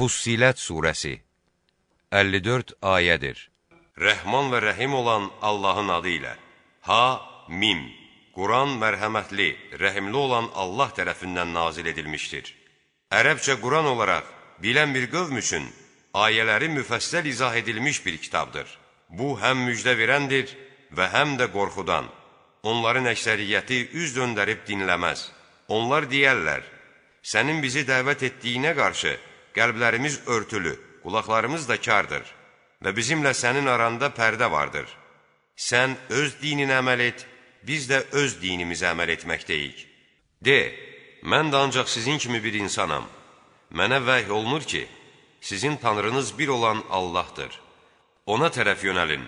Fussilət surəsi 54 ayədir. Rəhman və rəhim olan Allahın adı ilə. Ha, mim. Quran mərhəmətli, rəhimli olan Allah tərəfindən nazil edilmişdir. Ərəbcə Quran olaraq bilən bir qövm üçün ayələri müfəssəl izah edilmiş bir kitabdır. Bu, həm müjdə verəndir və həm də qorxudan. Onların əksəriyyəti üz döndərib dinləməz. Onlar deyərlər, sənin bizi dəvət etdiyinə qarşı qəlblərimiz örtülü, qulaqlarımız da kardır və bizimlə sənin aranda pərdə vardır. Sən öz dininə əməl et, biz də öz dinimizə əməl etməkdəyik. De, mən də ancaq sizin kimi bir insanam. Mənə vəhy olunur ki, sizin tanrınız bir olan Allahdır. Ona tərəf yönəlin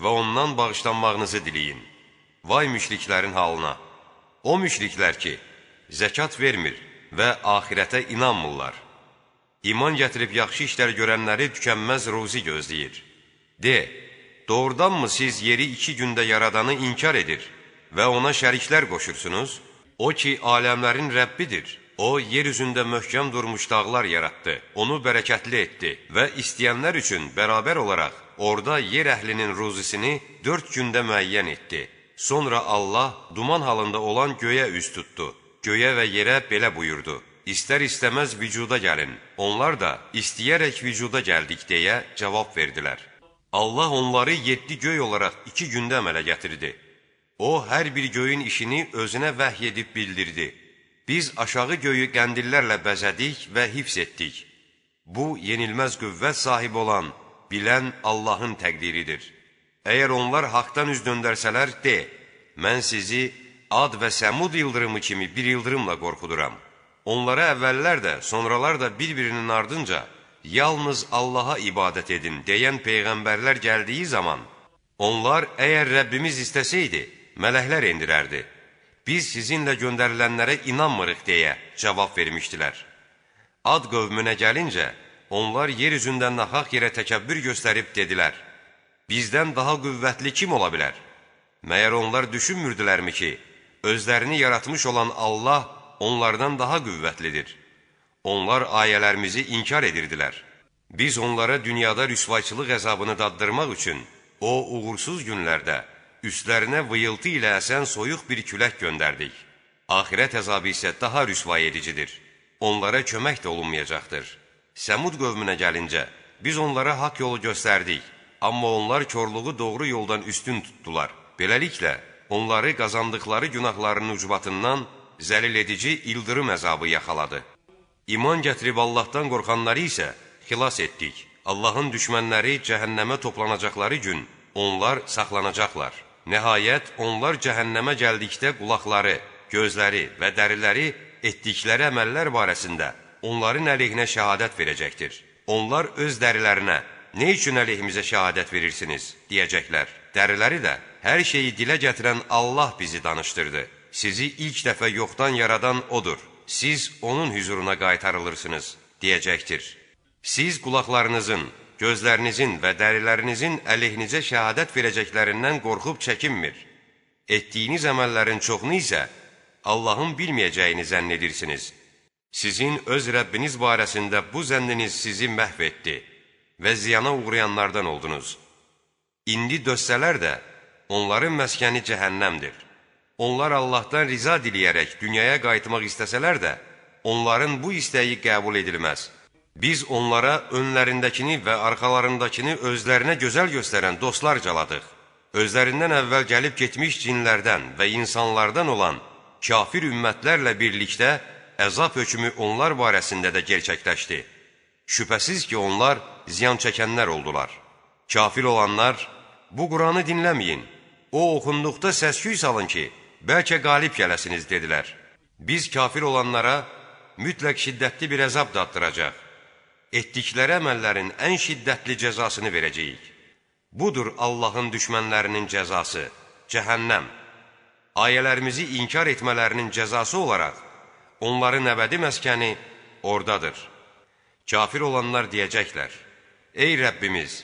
və ondan bağışlanmağınızı diləyin. Vay müşriklərin halına! O müşriklər ki, zəkat vermir və axirətə inanmırlar. İman gətirib yaxşı işlər görənləri tükənməz ruzi gözləyir. De, doğrudanmı siz yeri iki gündə yaradanı inkar edir və ona şəriklər qoşursunuz? O ki, aləmlərin Rəbbidir. O, yer üzündə möhkəm durmuş dağlar yaratdı, onu bərəkətli etdi və istəyənlər üçün bərabər olaraq orada yer əhlinin ruzisini dörd gündə müəyyən etdi. Sonra Allah duman halında olan göyə üz tutdu. Göyə və yerə belə buyurdu istər-istəməz vücuda gəlin. Onlar da istəyərək vücuda gəldik deyə cavab verdilər. Allah onları yeddi göy olaraq iki gündə əmələ gətirdi. O, hər bir göyün işini özünə vəhy edib bildirdi. Biz aşağı göyü qəndillərlə bəzədik və hifz etdik. Bu, yenilməz qüvvət sahibi olan, bilən Allahın təqdiridir. Əgər onlar haqdan üz döndərsələr, de, mən sizi ad və səmud ildırımı kimi bir ildırımla qorxuduram. Onlara əvvəllər də, sonralar da bir-birinin ardınca yalnız Allaha ibadət edin deyən peyğəmbərlər gəldiyi zaman, onlar əgər Rəbbimiz istəsəydi, mələklər endirərdi. Biz sizinlə göndərilənlərə inanmırıq deyə cavab vermişdilər. Ad qövmünə gəlincə, onlar yer üzündə naxaq yerə təkəbbür göstərib dedilər, bizdən daha qüvvətli kim ola bilər? Məyər onlar düşünmürdülərmi ki, özlərini yaratmış olan Allah onlardan daha qüvvətlidir. Onlar ayələrimizi inkar edirdilər. Biz onlara dünyada rüsvayçılıq əzabını daddırmaq üçün o uğursuz günlərdə üstlərinə vıyıltı ilə əsən soyuq bir külək göndərdik. Ahirət əzabı isə daha rüsvay edicidir. Onlara kömək də olunmayacaqdır. Səmud qövmünə gəlincə, biz onlara haqq yolu göstərdik, amma onlar körluğu doğru yoldan üstün tutdular. Beləliklə, onları qazandıqları günahlarının ucbatından zəlil edici ildırım əzabı yaxaladı. İman gətirib Allahdan qorxanları isə xilas etdik. Allahın düşmənləri cəhənnəmə toplanacaqları gün onlar saxlanacaqlar. Nəhayət, onlar cəhənnəmə gəldikdə qulaqları, gözləri və dəriləri etdikləri əməllər barəsində onların əleyhinə şəhadət verəcəkdir. Onlar öz dərilərinə, nə üçün əleyhimizə şəhadət verirsiniz, deyəcəklər. Dəriləri də, hər şeyi dilə gətirən Allah bizi danışdırdı sizi ilk dəfə yoxdan yaradan odur. Siz onun hüzuruna qaytarılırsınız, deyəcəkdir. Siz qulaqlarınızın, gözlərinizin və dərilərinizin əleyhinizə şəhadət verəcəklərindən qorxub çəkinmir. Etdiyiniz əməllərin çoxunu isə Allahın bilməyəcəyini zənn edirsiniz. Sizin öz Rəbbiniz barəsində bu zənniniz sizi məhv etdi və ziyana uğrayanlardan oldunuz. İndi dössələr də, onların məskəni cəhənnəmdir. Onlar Allahdan riza diləyərək dünyaya qayıtmaq istəsələr də, onların bu istəyi qəbul edilməz. Biz onlara önlərindəkini və arxalarındakini özlərinə gözəl göstərən dostlar caladıq. Özlərindən əvvəl gəlib getmiş cinlərdən və insanlardan olan kafir ümmətlərlə birlikdə əzab hökmü onlar barəsində də gerçəkləşdi. Şübhəsiz ki, onlar ziyan çəkənlər oldular. Kafir olanlar, bu Quranı dinləməyin, o oxunduqda səsküy salın ki, bəlkə qalib gələsiniz, dedilər. Biz kafir olanlara mütləq şiddətli bir əzab daddıracaq. Etdikləri əməllərin ən şiddətli cəzasını verəcəyik. Budur Allahın düşmənlərinin cəzası, cəhənnəm. Ayələrimizi inkar etmələrinin cəzası olaraq, onların əbədi məskəni oradadır. Kafir olanlar deyəcəklər, Ey Rəbbimiz,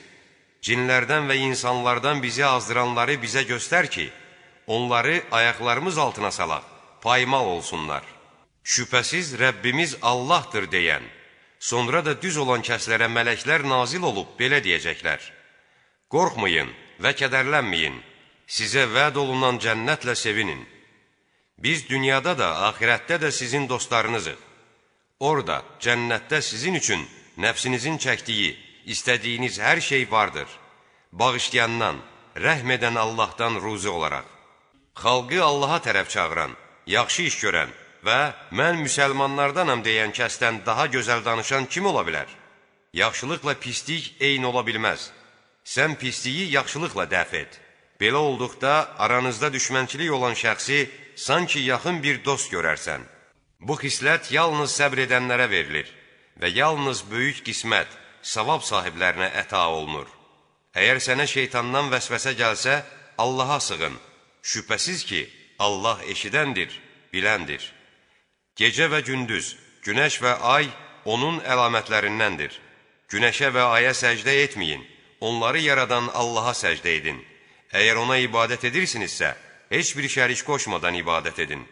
cinlərdən və insanlardan bizi azdıranları bizə göstər ki, onları ayaqlarımız altına salaq, paymal olsunlar. Şübhəsiz Rəbbimiz Allahdır deyən, Sonra da düz olan kəslərə mələklər nazil olub belə deyəcəklər: Qorxmayın və kədərlənməyin. Sizə vəd olunan cənnətlə sevinin. Biz dünyada da, axirətdə də sizin dostlarınızıq. Orada, cənnətdə sizin üçün nəfsinizin çəkdiyi, istədiyiniz hər şey vardır. Bağışlayandan, rəhm edən Allahdan ruzi olaraq. Xalqı Allaha tərəf çağıran, yaxşı iş görən və mən müsəlmanlardanam deyən kəsdən daha gözəl danışan kim ola bilər? Yaxşılıqla pislik eyni ola bilməz. Sən pisliyi yaxşılıqla dəf et. Belə olduqda aranızda düşmənçilik olan şəxsi sanki yaxın bir dost görərsən. Bu xislət yalnız səbr edənlərə verilir və yalnız böyük qismət, savab sahiblərinə əta olunur. Əgər sənə şeytandan vəsvəsə gəlsə, Allaha sığın. Şübhəsiz ki, Allah eşidəndir, biləndir. Gecə və gündüz, günəş və ay onun əlamətlərindəndir. Günəşə və aya səcdə etməyin, onları yaradan Allaha səcdə edin. Əgər ona ibadət edirsinizsə, heç bir şərik qoşmadan ibadət edin.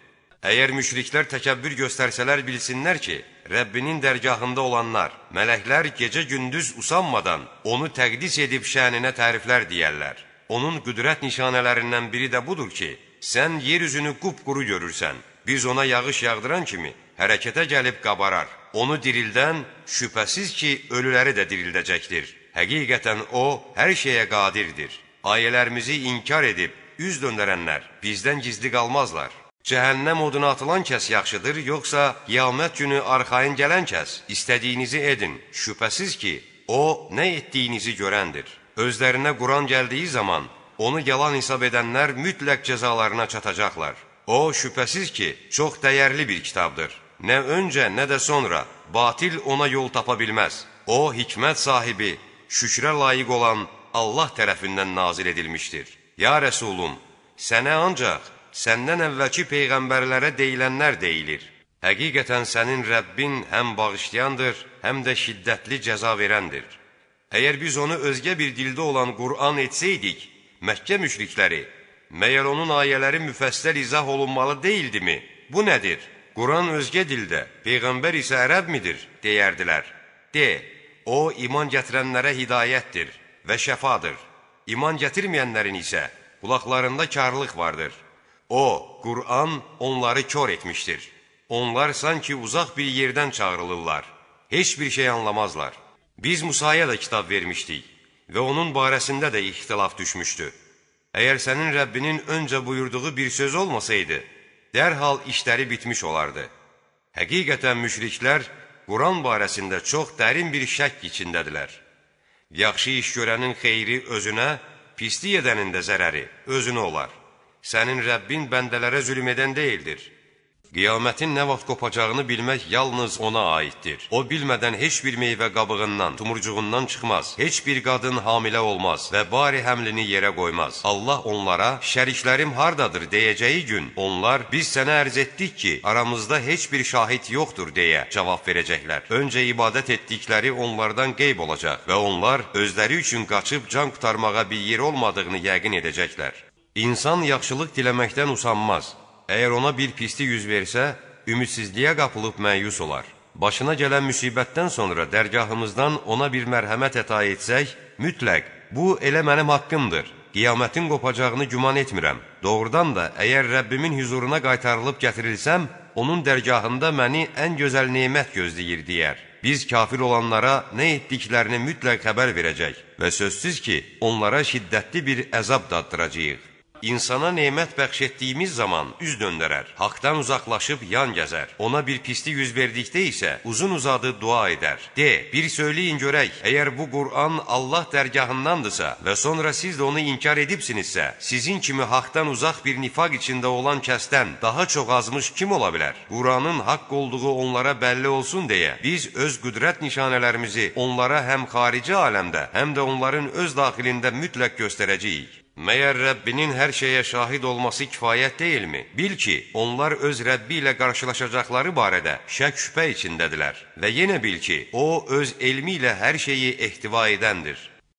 Əgər müşriklər təkəbbür göstərsələr bilsinlər ki, Rəbbinin dərgahında olanlar, mələklər gecə-gündüz usanmadan onu təqdis edib şəninə təriflər deyərlər. Onun qüdrət nişanələrindən biri də budur ki, sən yer üzünü qupquru görürsən, biz ona yağış yağdıran kimi hərəkətə gəlib qabarar. Onu dirildən şübhəsiz ki, ölüləri də dirildəcəkdir. Həqiqətən O, hər şeyə qadirdir. Ayələrimizi inkar edib, üz döndərənlər bizdən gizli qalmazlar. Cəhənnəm oduna atılan kəs yaxşıdır, yoxsa qiyamət günü arxayın gələn kəs? İstədiyinizi edin. Şübhəsiz ki, O, nə etdiyinizi görəndir. Özlərinə Quran gəldiyi zaman, onu yalan hesab edənlər mütləq cəzalarına çatacaqlar. O, şübhəsiz ki, çox dəyərli bir kitabdır. Nə öncə, nə də sonra batil ona yol tapa bilməz. O, hikmət sahibi, şükrə layiq olan Allah tərəfindən nazil edilmişdir. Ya Rəsulum, sənə ancaq səndən əvvəlki peyğəmbərlərə deyilənlər deyilir. Həqiqətən sənin Rəbbin həm bağışlayandır, həm də şiddətli cəza verəndir. Əgər biz onu özgə bir dildə olan Qur'an etsəydik, Məkkə müşrikləri, məyər onun ayələri müfəssəl izah olunmalı deyildimi? Bu nədir? Quran özgə dildə, Peyğəmbər isə ərəb midir? deyərdilər. De, o iman gətirənlərə hidayətdir və şəfadır. İman gətirməyənlərin isə qulaqlarında karlıq vardır. O, Qur'an onları kör etmişdir. Onlar sanki uzaq bir yerdən çağrılırlar. Heç bir şey anlamazlar. Biz Musaya da kitab vermişdik və onun barəsində də ixtilaf düşmüşdü. Əgər sənin Rəbbinin öncə buyurduğu bir söz olmasaydı, dərhal işləri bitmiş olardı. Həqiqətən müşriklər Quran barəsində çox dərin bir şəkk içindədirlər. Yaxşı iş görənin xeyri özünə, pislik edənin də zərəri özünə olar. Sənin Rəbbin bəndələrə zülm edən deyildir. Qiyamətin nə vaxt qopacağını bilmək yalnız ona aiddir. O bilmədən heç bir meyvə qabığından, tumurcuğundan çıxmaz. Heç bir qadın hamilə olmaz və bari həmlini yerə qoymaz. Allah onlara, şəriklərim hardadır deyəcəyi gün, onlar, biz sənə ərz etdik ki, aramızda heç bir şahid yoxdur deyə cavab verəcəklər. Öncə ibadət etdikləri onlardan qeyb olacaq və onlar özləri üçün qaçıb can qutarmağa bir yer olmadığını yəqin edəcəklər. İnsan yaxşılıq diləməkdən usanmaz. Əgər ona bir pislik yüz versə, ümidsizliyə qapılıb məyus olar. Başına gələn müsibətdən sonra dərgahımızdan ona bir mərhəmət əta etsək, mütləq, bu elə mənim haqqımdır. Qiyamətin qopacağını güman etmirəm. Doğrudan da, əgər Rəbbimin hüzuruna qaytarılıb gətirilsəm, onun dərgahında məni ən gözəl neymət gözləyir, deyər. Biz kafir olanlara nə etdiklərini mütləq xəbər verəcək və sözsüz ki, onlara şiddətli bir əzab daddıracaq. İnsana nemət bəxş etdiyimiz zaman üz döndərər, haqdan uzaqlaşıb yan gəzər. Ona bir pislik yüz verdikdə isə uzun uzadı dua edər. De, bir söyləyin görək, əgər bu Qur'an Allah dərgahındandırsa və sonra siz də onu inkar edibsinizsə, sizin kimi haqdan uzaq bir nifaq içində olan kəsdən daha çox azmış kim ola bilər? Qur'anın haqq olduğu onlara bəlli olsun deyə biz öz qüdrət nişanələrimizi onlara həm xarici aləmdə, həm də onların öz daxilində mütləq göstərəcəyik. Məyər Rəbbinin hər şeyə şahid olması kifayət deyilmi? Bil ki, onlar öz Rəbbi ilə qarşılaşacaqları barədə şək şübhə içindədirlər. Və yenə bil ki, O öz elmi ilə hər şeyi ehtiva edəndir.